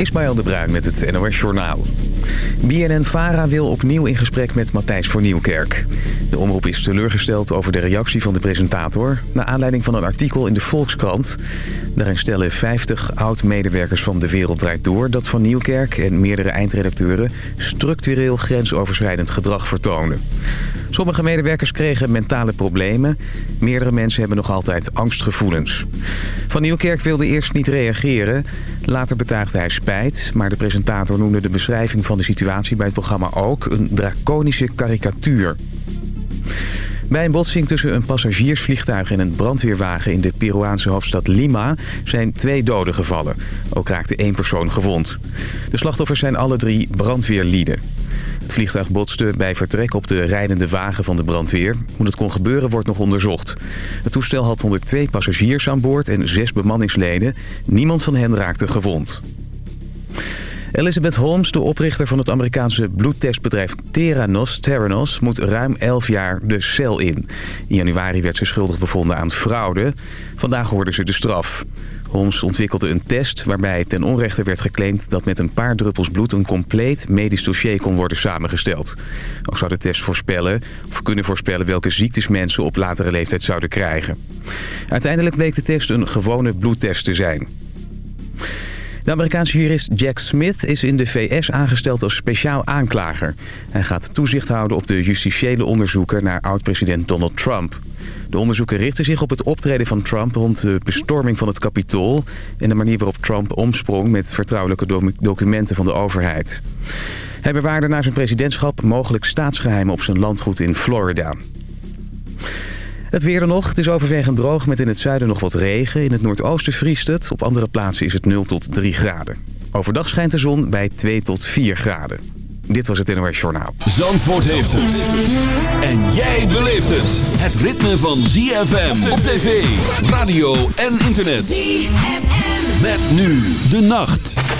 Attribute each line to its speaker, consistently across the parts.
Speaker 1: Ismaël de Bruin met het NOS Journaal. BNN-Vara wil opnieuw in gesprek met Matthijs voor Nieuwkerk. De omroep is teleurgesteld over de reactie van de presentator... naar aanleiding van een artikel in de Volkskrant. Daarin stellen 50 oud-medewerkers van De Wereld Draait Door... dat Van Nieuwkerk en meerdere eindredacteuren... structureel grensoverschrijdend gedrag vertonen. Sommige medewerkers kregen mentale problemen. Meerdere mensen hebben nog altijd angstgevoelens. Van Nieuwkerk wilde eerst niet reageren. Later betuigde hij spijt, maar de presentator noemde de beschrijving van de situatie bij het programma ook een draconische karikatuur. Bij een botsing tussen een passagiersvliegtuig en een brandweerwagen in de Peruaanse hoofdstad Lima zijn twee doden gevallen. Ook raakte één persoon gewond. De slachtoffers zijn alle drie brandweerlieden. Het vliegtuig botste bij vertrek op de rijdende wagen van de brandweer. Hoe dat kon gebeuren wordt nog onderzocht. Het toestel had 102 passagiers aan boord en zes bemanningsleden. Niemand van hen raakte gewond. Elizabeth Holmes, de oprichter van het Amerikaanse bloedtestbedrijf Theranos, Theranos, moet ruim 11 jaar de cel in. In januari werd ze schuldig bevonden aan fraude. Vandaag hoorde ze de straf. Holmes ontwikkelde een test waarbij ten onrechte werd geclaimd dat met een paar druppels bloed een compleet medisch dossier kon worden samengesteld. Ook zou de test voorspellen, of kunnen voorspellen welke ziektes mensen op latere leeftijd zouden krijgen. Uiteindelijk bleek de test een gewone bloedtest te zijn. De Amerikaanse jurist Jack Smith is in de VS aangesteld als speciaal aanklager. Hij gaat toezicht houden op de justitiële onderzoeken naar oud-president Donald Trump. De onderzoeken richten zich op het optreden van Trump rond de bestorming van het Capitool... en de manier waarop Trump omsprong met vertrouwelijke documenten van de overheid. Hij bewaarde na zijn presidentschap mogelijk staatsgeheimen op zijn landgoed in Florida. Het weer er nog. Het is overwegend droog met in het zuiden nog wat regen. In het noordoosten vriest het. Op andere plaatsen is het 0 tot 3 graden. Overdag schijnt de zon bij 2 tot 4 graden. Dit was het NOS Journaal.
Speaker 2: Zandvoort heeft het. En jij beleeft het. Het ritme van ZFM op tv, radio en internet. ZFM. Met nu de nacht.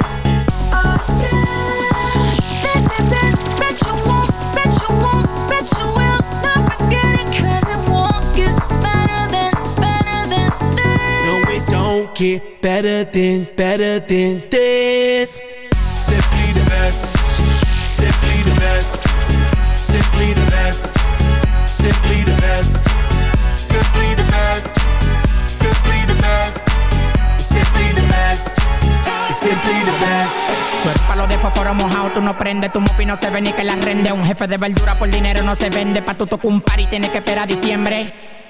Speaker 3: Get better than, better than this.
Speaker 4: Simply the best. Simply the best. Simply the best. Simply the best. Simply the best. Simply the best. Simply the best. Simply the best.
Speaker 5: Eres palo de fósforo mojado, tú no prendes, tu mufi no se ve ni que la rende. Un jefe de verdura por dinero no se vende, pa' tu tocar un y tienes que esperar a diciembre.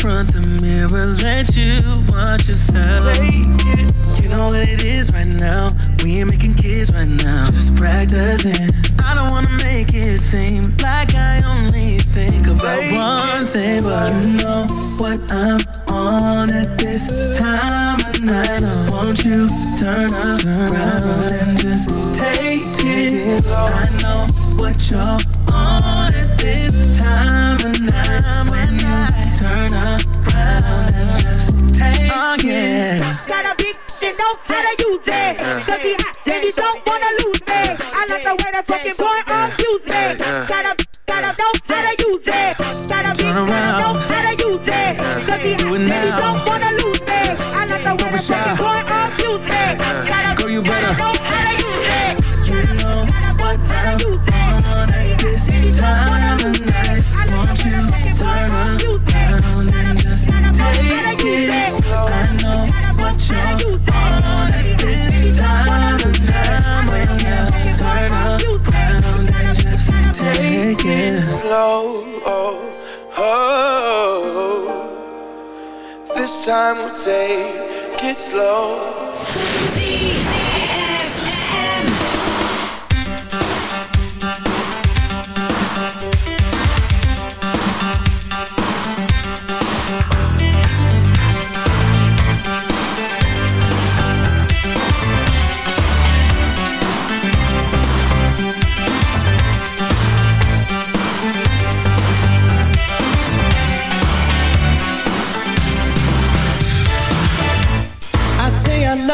Speaker 6: front the mirror, let you watch yourself. You know what it is right now. We ain't making kids right now, just practicing.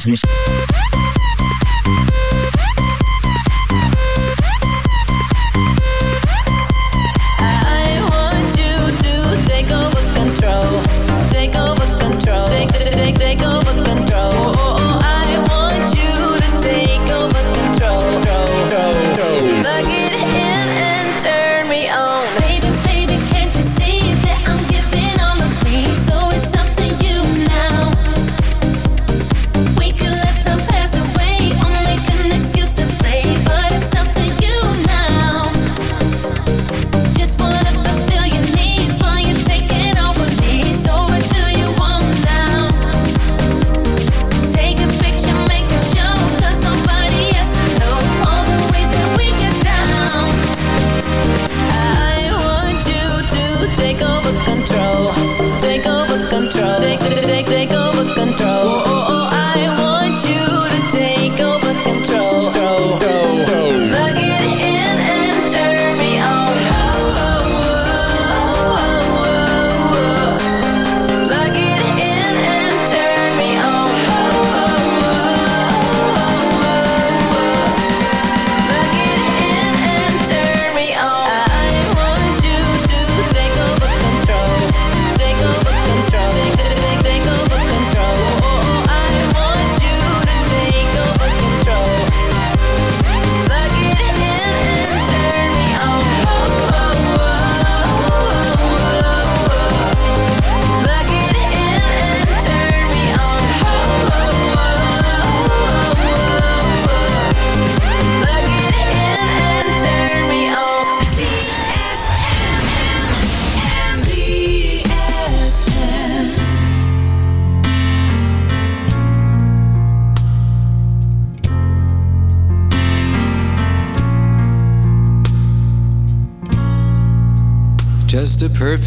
Speaker 7: Cosmos.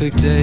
Speaker 7: Perfect day.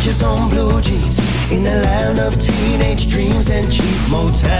Speaker 6: bitches on blue jeans in the land of teenage dreams and cheap motels.